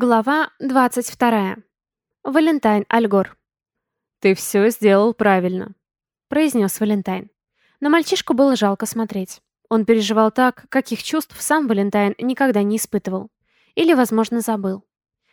Глава 22. Валентайн Альгор. «Ты все сделал правильно», — произнес Валентайн. На мальчишку было жалко смотреть. Он переживал так, каких чувств сам Валентайн никогда не испытывал. Или, возможно, забыл.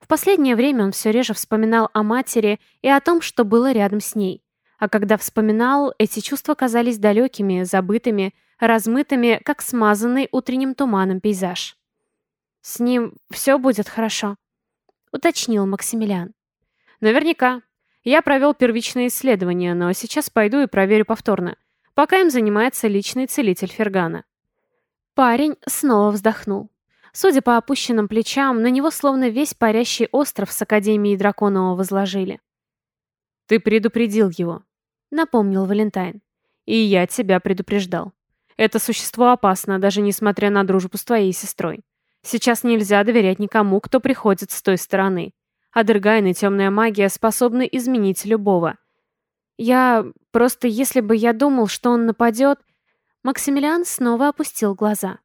В последнее время он все реже вспоминал о матери и о том, что было рядом с ней. А когда вспоминал, эти чувства казались далекими, забытыми, размытыми, как смазанный утренним туманом пейзаж. «С ним все будет хорошо», уточнил Максимилиан. Наверняка. Я провел первичное исследование, но сейчас пойду и проверю повторно, пока им занимается личный целитель Фергана. Парень снова вздохнул. Судя по опущенным плечам, на него словно весь парящий остров с Академией Драконова возложили. «Ты предупредил его», — напомнил Валентайн. «И я тебя предупреждал. Это существо опасно, даже несмотря на дружбу с твоей сестрой. Сейчас нельзя доверять никому, кто приходит с той стороны. Адергайн и темная магия способны изменить любого. Я... просто если бы я думал, что он нападет... Максимилиан снова опустил глаза.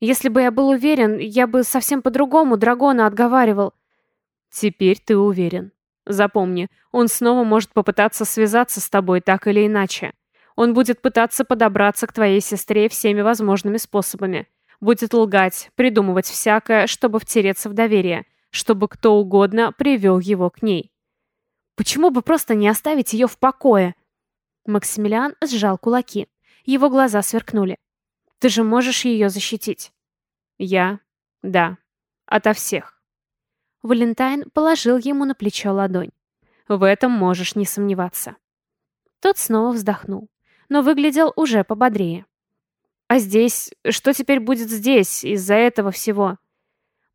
Если бы я был уверен, я бы совсем по-другому Драгона отговаривал. Теперь ты уверен. Запомни, он снова может попытаться связаться с тобой так или иначе. Он будет пытаться подобраться к твоей сестре всеми возможными способами. Будет лгать, придумывать всякое, чтобы втереться в доверие, чтобы кто угодно привел его к ней. Почему бы просто не оставить ее в покое? Максимилиан сжал кулаки. Его глаза сверкнули. Ты же можешь ее защитить. Я? Да. Ото всех. Валентайн положил ему на плечо ладонь. В этом можешь не сомневаться. Тот снова вздохнул, но выглядел уже пободрее. А здесь? Что теперь будет здесь из-за этого всего?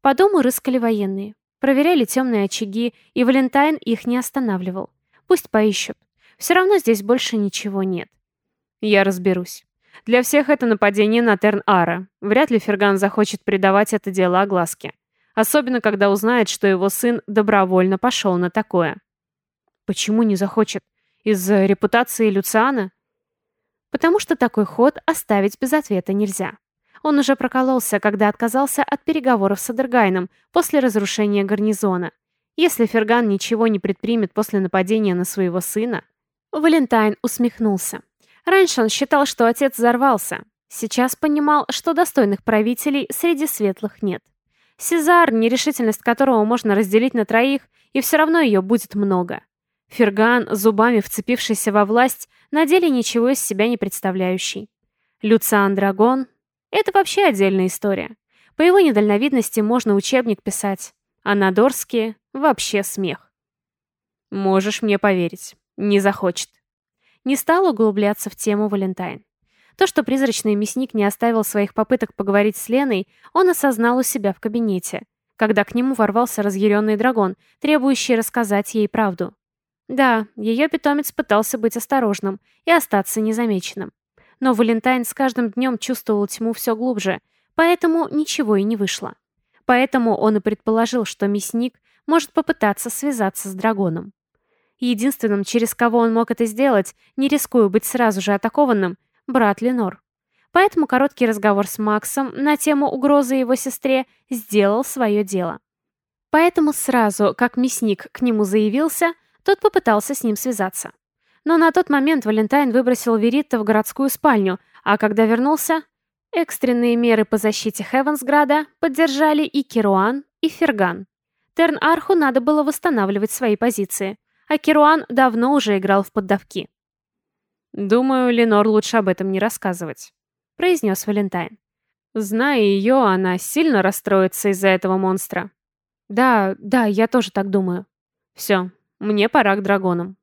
По дому рыскали военные. Проверяли темные очаги, и Валентайн их не останавливал. Пусть поищут. Все равно здесь больше ничего нет. Я разберусь. Для всех это нападение на Терн-Ара. Вряд ли Ферган захочет придавать это дело огласке. Особенно, когда узнает, что его сын добровольно пошел на такое. Почему не захочет? Из-за репутации Люциана? Потому что такой ход оставить без ответа нельзя. Он уже прокололся, когда отказался от переговоров с Адергайном после разрушения гарнизона. Если Ферган ничего не предпримет после нападения на своего сына... Валентайн усмехнулся. Раньше он считал, что отец взорвался. Сейчас понимал, что достойных правителей среди светлых нет. Сезар, нерешительность которого можно разделить на троих, и все равно ее будет много. Ферган, зубами вцепившийся во власть, на деле ничего из себя не представляющий. Люциан Драгон — это вообще отдельная история. По его недальновидности можно учебник писать, а на Дорские — вообще смех. Можешь мне поверить, не захочет. Не стал углубляться в тему Валентайн. То, что призрачный мясник не оставил своих попыток поговорить с Леной, он осознал у себя в кабинете, когда к нему ворвался разъяренный дракон, требующий рассказать ей правду. Да, ее питомец пытался быть осторожным и остаться незамеченным. Но Валентайн с каждым днем чувствовал тьму все глубже, поэтому ничего и не вышло. Поэтому он и предположил, что мясник может попытаться связаться с драконом. Единственным, через кого он мог это сделать, не рискуя быть сразу же атакованным, брат Ленор. Поэтому короткий разговор с Максом на тему угрозы его сестре сделал свое дело. Поэтому сразу, как мясник к нему заявился, тот попытался с ним связаться. Но на тот момент Валентайн выбросил Веритта в городскую спальню, а когда вернулся, экстренные меры по защите Хевенсграда поддержали и Керуан, и Ферган. Терн-Арху надо было восстанавливать свои позиции, а Керуан давно уже играл в поддавки. «Думаю, Ленор лучше об этом не рассказывать», — произнес Валентайн. «Зная ее, она сильно расстроится из-за этого монстра». «Да, да, я тоже так думаю». «Все, мне пора к драгонам».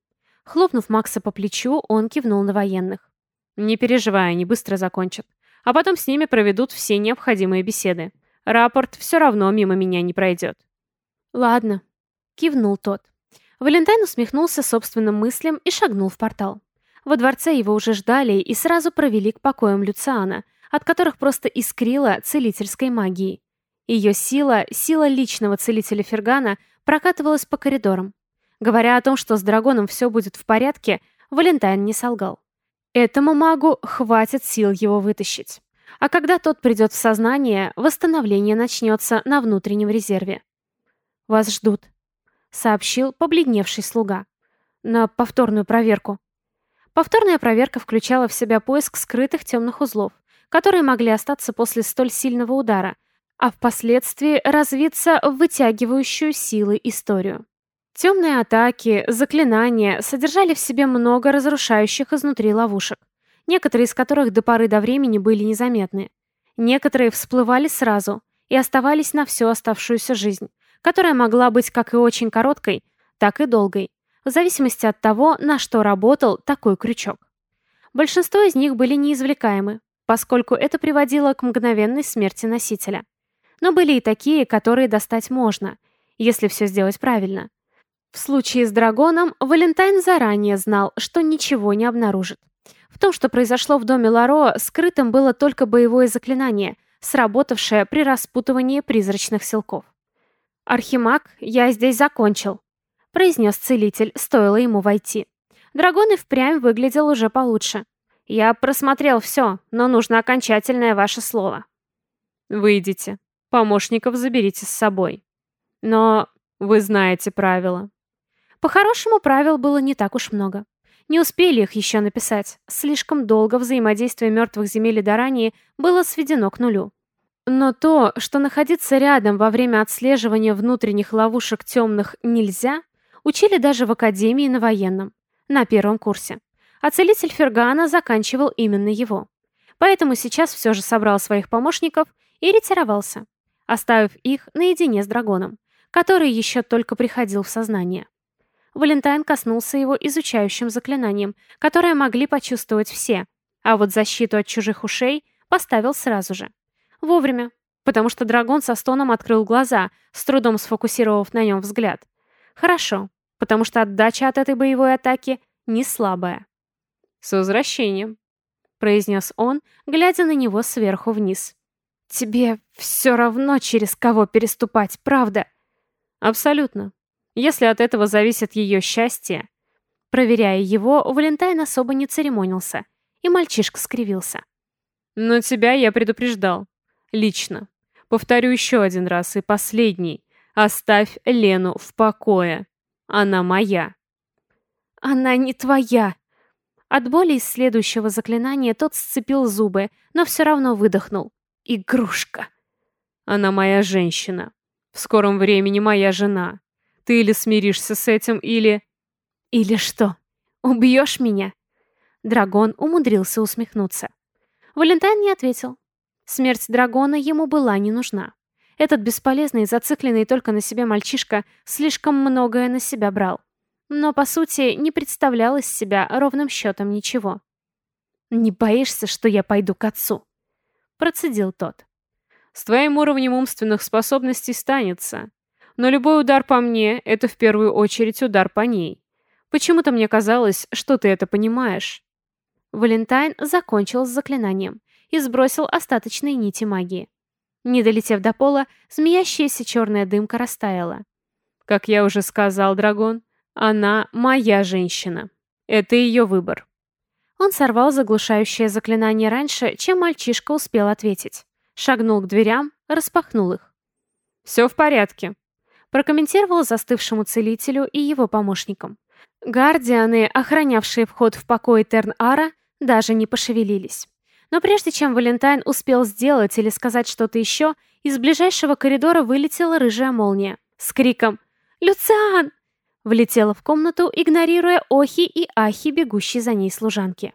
Хлопнув Макса по плечу, он кивнул на военных. «Не переживай, они быстро закончат. А потом с ними проведут все необходимые беседы. Рапорт все равно мимо меня не пройдет». «Ладно», — кивнул тот. Валентайн усмехнулся собственным мыслям и шагнул в портал. Во дворце его уже ждали и сразу провели к покоям Люциана, от которых просто искрило целительской магией. Ее сила, сила личного целителя Фергана, прокатывалась по коридорам, Говоря о том, что с драконом все будет в порядке, Валентайн не солгал. Этому магу хватит сил его вытащить. А когда тот придет в сознание, восстановление начнется на внутреннем резерве. «Вас ждут», — сообщил побледневший слуга. «На повторную проверку». Повторная проверка включала в себя поиск скрытых темных узлов, которые могли остаться после столь сильного удара, а впоследствии развиться в вытягивающую силы историю. Темные атаки, заклинания содержали в себе много разрушающих изнутри ловушек, некоторые из которых до поры до времени были незаметны. Некоторые всплывали сразу и оставались на всю оставшуюся жизнь, которая могла быть как и очень короткой, так и долгой, в зависимости от того, на что работал такой крючок. Большинство из них были неизвлекаемы, поскольку это приводило к мгновенной смерти носителя. Но были и такие, которые достать можно, если все сделать правильно. В случае с Драгоном Валентайн заранее знал, что ничего не обнаружит. В том, что произошло в доме Ларо, скрытым было только боевое заклинание, сработавшее при распутывании призрачных силков. «Архимаг, я здесь закончил», — произнес целитель, стоило ему войти. Драгон и впрямь выглядел уже получше. Я просмотрел все, но нужно окончательное ваше слово. Выйдите. Помощников заберите с собой. Но вы знаете правила. По-хорошему, правил было не так уж много. Не успели их еще написать. Слишком долго взаимодействие мертвых земель и Дарании было сведено к нулю. Но то, что находиться рядом во время отслеживания внутренних ловушек темных нельзя, учили даже в Академии на военном, на первом курсе а целитель Фергана заканчивал именно его. Поэтому сейчас все же собрал своих помощников и ретировался, оставив их наедине с драконом, который еще только приходил в сознание. Валентайн коснулся его изучающим заклинанием, которое могли почувствовать все, а вот защиту от чужих ушей поставил сразу же. Вовремя, потому что дракон со стоном открыл глаза, с трудом сфокусировав на нем взгляд. Хорошо, потому что отдача от этой боевой атаки не слабая. «С возвращением», — произнес он, глядя на него сверху вниз. «Тебе все равно через кого переступать, правда?» «Абсолютно. Если от этого зависит ее счастье...» Проверяя его, Валентайн особо не церемонился, и мальчишка скривился. «Но тебя я предупреждал. Лично. Повторю еще один раз и последний. Оставь Лену в покое. Она моя». «Она не твоя!» От боли из следующего заклинания тот сцепил зубы, но все равно выдохнул. «Игрушка!» «Она моя женщина. В скором времени моя жена. Ты или смиришься с этим, или...» «Или что? Убьешь меня?» Драгон умудрился усмехнуться. Валентайн не ответил. Смерть Драгона ему была не нужна. Этот бесполезный, зацикленный только на себе мальчишка слишком многое на себя брал но, по сути, не представлял из себя ровным счетом ничего. «Не боишься, что я пойду к отцу?» Процедил тот. «С твоим уровнем умственных способностей станется. Но любой удар по мне — это в первую очередь удар по ней. Почему-то мне казалось, что ты это понимаешь». Валентайн закончил с заклинанием и сбросил остаточные нити магии. Не долетев до пола, змеящаяся черная дымка растаяла. «Как я уже сказал, Драгон, она моя женщина. Это ее выбор. Он сорвал заглушающее заклинание раньше, чем мальчишка успел ответить. Шагнул к дверям, распахнул их. «Все в порядке», — прокомментировал застывшему целителю и его помощникам. Гардианы, охранявшие вход в покой Терн-Ара, даже не пошевелились. Но прежде чем Валентайн успел сделать или сказать что-то еще, из ближайшего коридора вылетела рыжая молния с криком «Люциан!» Влетела в комнату, игнорируя охи и ахи бегущей за ней служанки.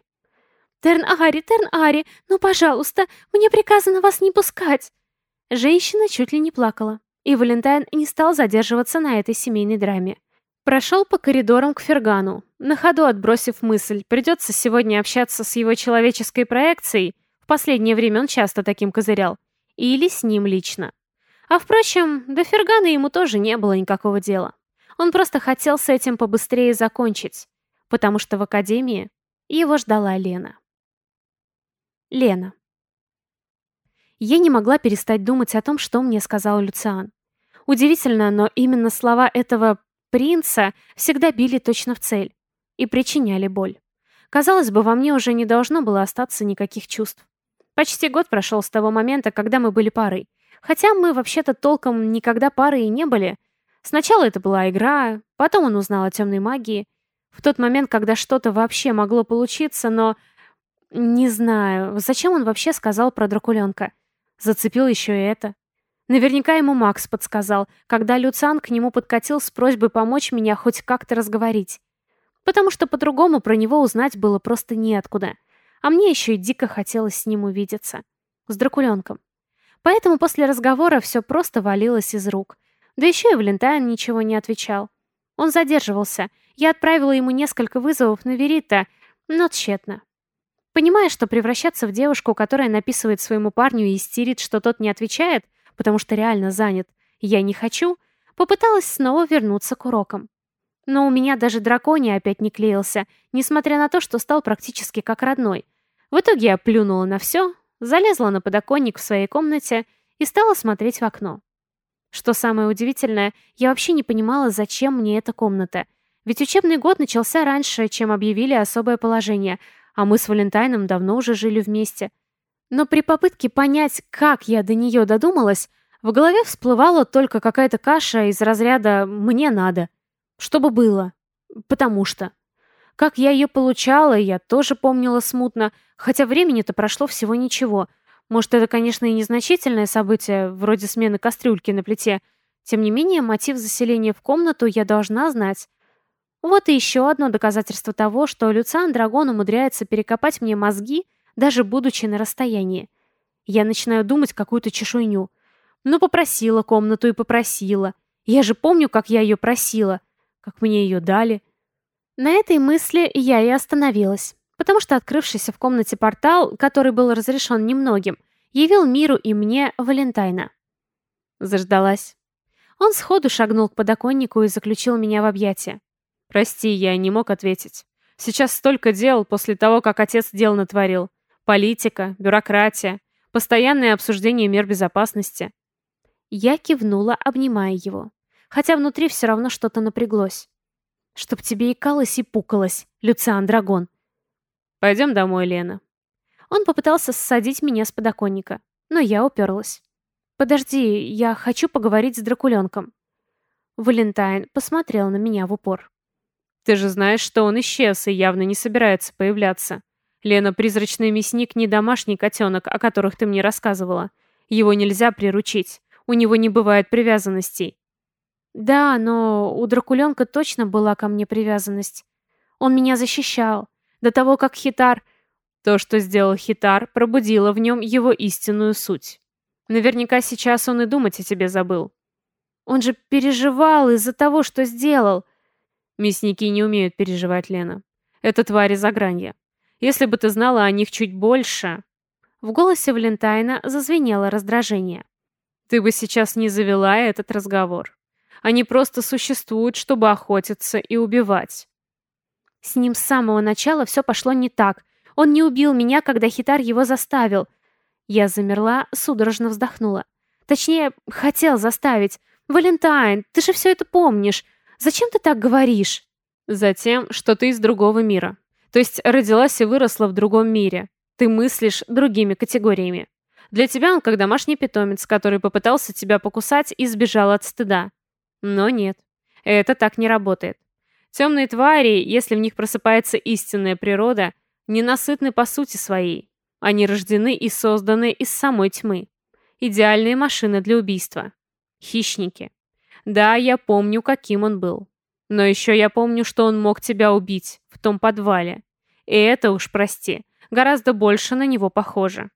«Терн-Ари, Терн-Ари, ну, пожалуйста, мне приказано вас не пускать!» Женщина чуть ли не плакала, и Валентайн не стал задерживаться на этой семейной драме. Прошел по коридорам к Фергану, на ходу отбросив мысль, придется сегодня общаться с его человеческой проекцией, в последнее время он часто таким козырял, или с ним лично. А впрочем, до Фергана ему тоже не было никакого дела. Он просто хотел с этим побыстрее закончить, потому что в академии его ждала Лена. Лена. Я не могла перестать думать о том, что мне сказал Люциан. Удивительно, но именно слова этого принца всегда били точно в цель и причиняли боль. Казалось бы, во мне уже не должно было остаться никаких чувств. Почти год прошел с того момента, когда мы были парой. Хотя мы вообще-то толком никогда парой и не были, Сначала это была игра, потом он узнал о темной магии. В тот момент, когда что-то вообще могло получиться, но... Не знаю, зачем он вообще сказал про дракуленка. Зацепил еще и это. Наверняка ему Макс подсказал, когда Люциан к нему подкатил с просьбой помочь меня хоть как-то разговорить. Потому что по-другому про него узнать было просто неоткуда. А мне еще и дико хотелось с ним увидеться. С дракуленком. Поэтому после разговора все просто валилось из рук. Да еще и Валентайн ничего не отвечал. Он задерживался. Я отправила ему несколько вызовов на Верита, но тщетно. Понимая, что превращаться в девушку, которая написывает своему парню и истерит, что тот не отвечает, потому что реально занят, я не хочу, попыталась снова вернуться к урокам. Но у меня даже драконий опять не клеился, несмотря на то, что стал практически как родной. В итоге я плюнула на все, залезла на подоконник в своей комнате и стала смотреть в окно. Что самое удивительное, я вообще не понимала, зачем мне эта комната. Ведь учебный год начался раньше, чем объявили особое положение, а мы с Валентайном давно уже жили вместе. Но при попытке понять, как я до нее додумалась, в голове всплывала только какая-то каша из разряда «мне надо». Чтобы было. Потому что. Как я ее получала, я тоже помнила смутно, хотя времени-то прошло всего ничего. Может, это, конечно, и незначительное событие, вроде смены кастрюльки на плите. Тем не менее, мотив заселения в комнату я должна знать. Вот и еще одно доказательство того, что Люциан Драгон умудряется перекопать мне мозги, даже будучи на расстоянии. Я начинаю думать какую-то чешуйню. Ну, попросила комнату и попросила. Я же помню, как я ее просила, как мне ее дали. На этой мысли я и остановилась, потому что открывшийся в комнате портал, который был разрешен немногим, явил миру и мне Валентайна. Заждалась. Он сходу шагнул к подоконнику и заключил меня в объятия. «Прости, я не мог ответить. Сейчас столько дел после того, как отец дел натворил. Политика, бюрократия, постоянное обсуждение мер безопасности». Я кивнула, обнимая его. Хотя внутри все равно что-то напряглось. Чтоб тебе икалось и пукалось, Люциан Драгон. Пойдем домой, Лена. Он попытался ссадить меня с подоконника, но я уперлась. Подожди, я хочу поговорить с Дракуленком. Валентайн посмотрел на меня в упор. Ты же знаешь, что он исчез и явно не собирается появляться. Лена, призрачный мясник не домашний котенок, о которых ты мне рассказывала. Его нельзя приручить. У него не бывает привязанностей. Да, но у Дракуленка точно была ко мне привязанность. Он меня защищал. До того, как Хитар... То, что сделал Хитар, пробудило в нем его истинную суть. Наверняка сейчас он и думать о тебе забыл. Он же переживал из-за того, что сделал. Мясники не умеют переживать, Лена. Это твари за гранья. Если бы ты знала о них чуть больше... В голосе Валентайна зазвенело раздражение. Ты бы сейчас не завела этот разговор. Они просто существуют, чтобы охотиться и убивать. С ним с самого начала все пошло не так. Он не убил меня, когда Хитар его заставил. Я замерла, судорожно вздохнула. Точнее, хотел заставить. «Валентайн, ты же все это помнишь. Зачем ты так говоришь?» «Затем, что ты из другого мира. То есть родилась и выросла в другом мире. Ты мыслишь другими категориями. Для тебя он как домашний питомец, который попытался тебя покусать и сбежал от стыда. Но нет, это так не работает. Темные твари, если в них просыпается истинная природа, ненасытны по сути своей. Они рождены и созданы из самой тьмы. Идеальные машины для убийства. Хищники. Да, я помню, каким он был. Но еще я помню, что он мог тебя убить в том подвале. И это уж, прости, гораздо больше на него похоже.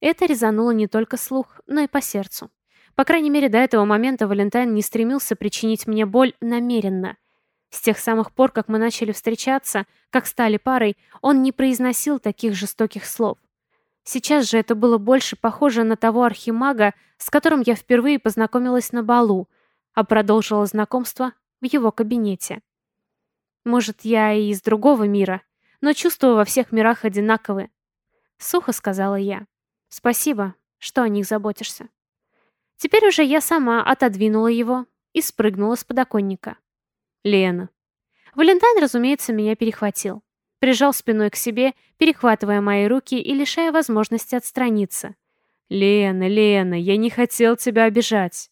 Это резануло не только слух, но и по сердцу. По крайней мере, до этого момента Валентайн не стремился причинить мне боль намеренно. С тех самых пор, как мы начали встречаться, как стали парой, он не произносил таких жестоких слов. Сейчас же это было больше похоже на того архимага, с которым я впервые познакомилась на балу, а продолжила знакомство в его кабинете. Может, я и из другого мира, но чувства во всех мирах одинаковы. Сухо сказала я. Спасибо, что о них заботишься. Теперь уже я сама отодвинула его и спрыгнула с подоконника. Лена. Валентайн, разумеется, меня перехватил. Прижал спиной к себе, перехватывая мои руки и лишая возможности отстраниться. «Лена, Лена, я не хотел тебя обижать».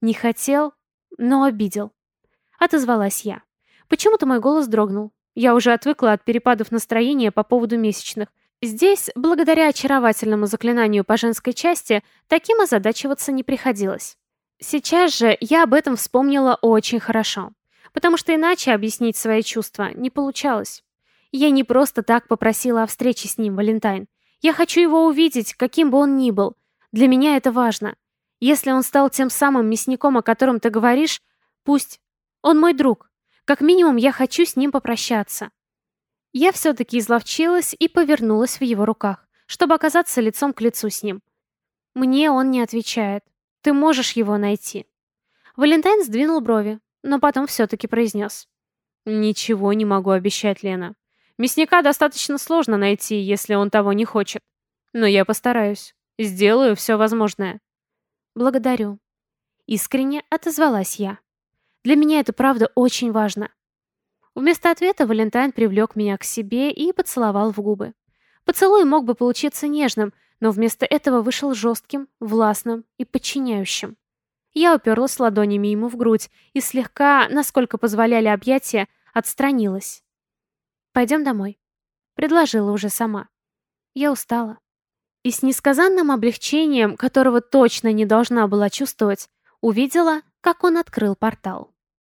«Не хотел? но обидел. Отозвалась я. Почему-то мой голос дрогнул. Я уже отвыкла от перепадов настроения по поводу месячных. Здесь, благодаря очаровательному заклинанию по женской части, таким озадачиваться не приходилось. Сейчас же я об этом вспомнила очень хорошо, потому что иначе объяснить свои чувства не получалось. Я не просто так попросила о встрече с ним, Валентайн. Я хочу его увидеть, каким бы он ни был. Для меня это важно. Если он стал тем самым мясником, о котором ты говоришь, пусть. Он мой друг. Как минимум, я хочу с ним попрощаться. Я все-таки изловчилась и повернулась в его руках, чтобы оказаться лицом к лицу с ним. Мне он не отвечает. Ты можешь его найти. Валентайн сдвинул брови, но потом все-таки произнес. Ничего не могу обещать, Лена. Мясника достаточно сложно найти, если он того не хочет. Но я постараюсь. Сделаю все возможное. Благодарю. Искренне отозвалась я. Для меня это правда очень важно. Вместо ответа Валентайн привлек меня к себе и поцеловал в губы. Поцелуй мог бы получиться нежным, но вместо этого вышел жестким, властным и подчиняющим. Я уперлась ладонями ему в грудь и слегка, насколько позволяли объятия, отстранилась. «Пойдем домой», — предложила уже сама. Я устала. И с несказанным облегчением, которого точно не должна была чувствовать, увидела, как он открыл портал.